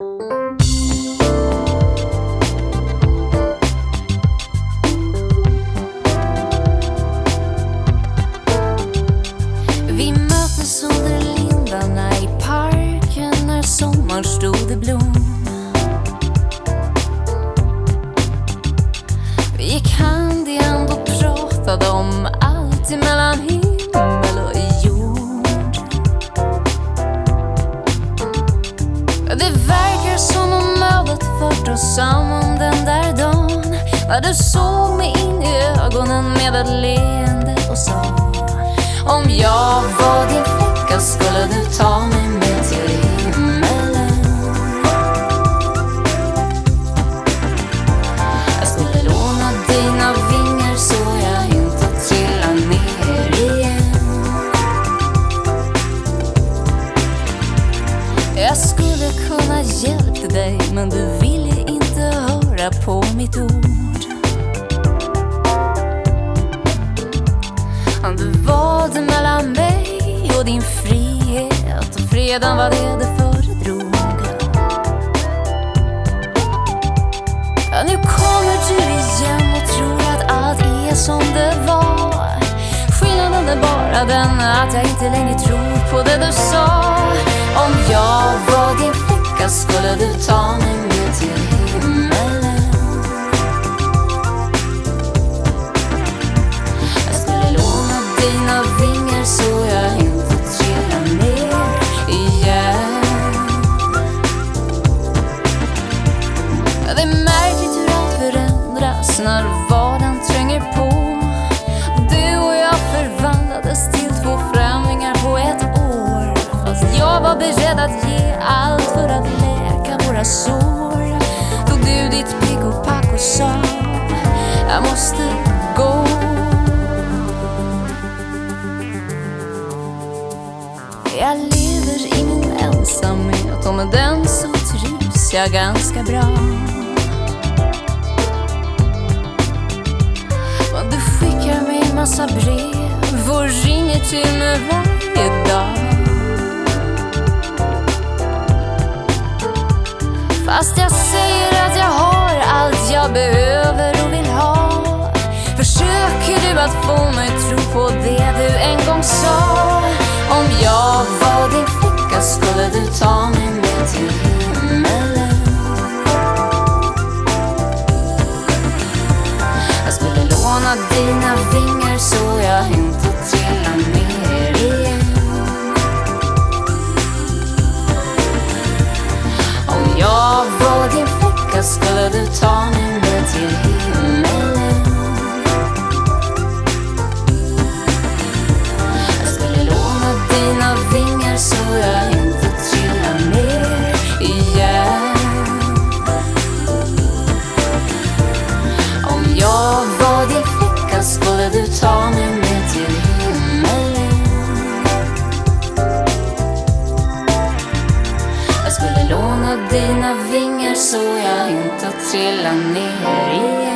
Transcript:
Vi möttes under lindarna i parken när sommaren stod i blom. Vi gick hand i hand och pratade om allt emellan och fört om samman den där dagen. Vad du såg mig in i ögonen med ett leende och sa om jag var din flicka skulle du ta mig med till himmelen. Jag skulle låna dina vingar så jag inte trillar ner igen. Jag skulle kunna hjälpa dig men du ville på mitt ord. Du valde mellan mig och din frihet och freden var det du föredrog. Ja, Nu kommer du igen och tror att allt är som det var. Skillnaden är bara den att jag inte längre tror på det du sa. Om jag var din flicka skulle du ta mig när vardagen tränger på. Du och jag förvandlades till två främlingar på ett år. Fast jag var beredd att ge allt för att läka våra sår. Tog du ditt pick och pack och sa Jag måste gå. Jag lever i min ensamhet och med den så trivs jag ganska bra. Massa brev och ringer till mig varje dag. Fast jag säger att jag har allt jag behöver och vill ha Försöker du att få mig låna dina vingar så jag inte trillar så jag inte trillar ner igen